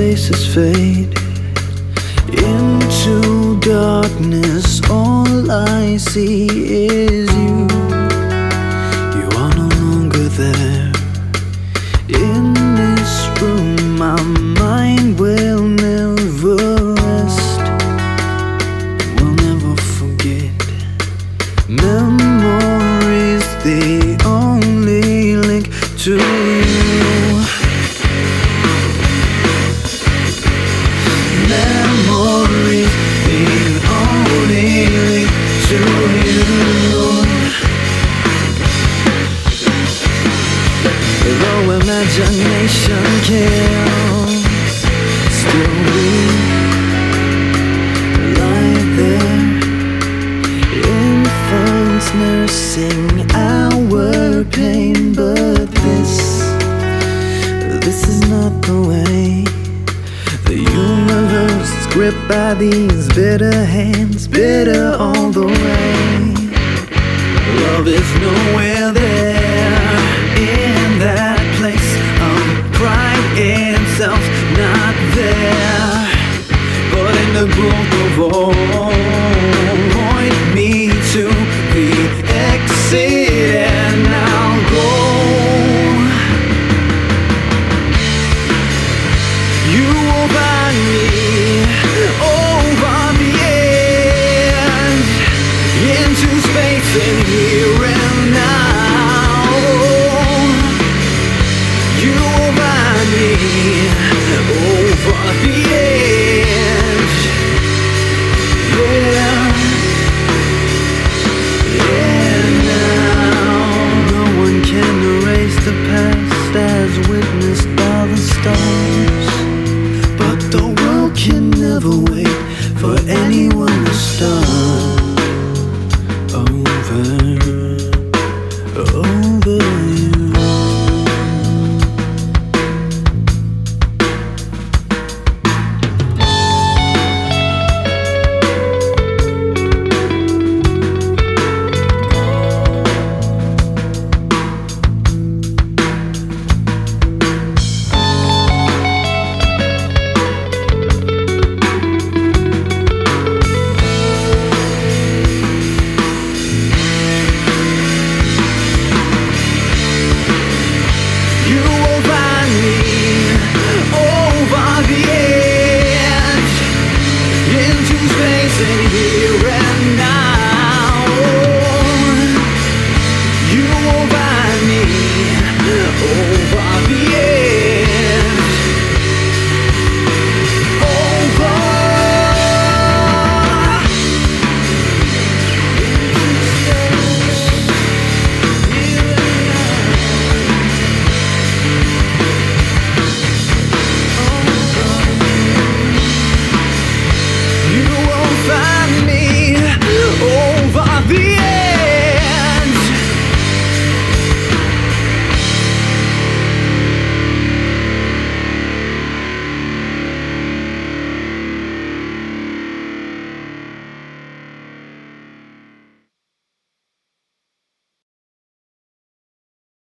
faces fade into darkness. All I see is you. You are no longer there. In this room, my mind will never rest. Will never forget memories. The only link to imagination kills, still we lie there, infants nursing our pain. But this, this is not the way. The universe is gripped by these bitter hands, bitter all the way. Love is nowhere there point me to the exit and I'll go. You find me over the into space here and now. You me The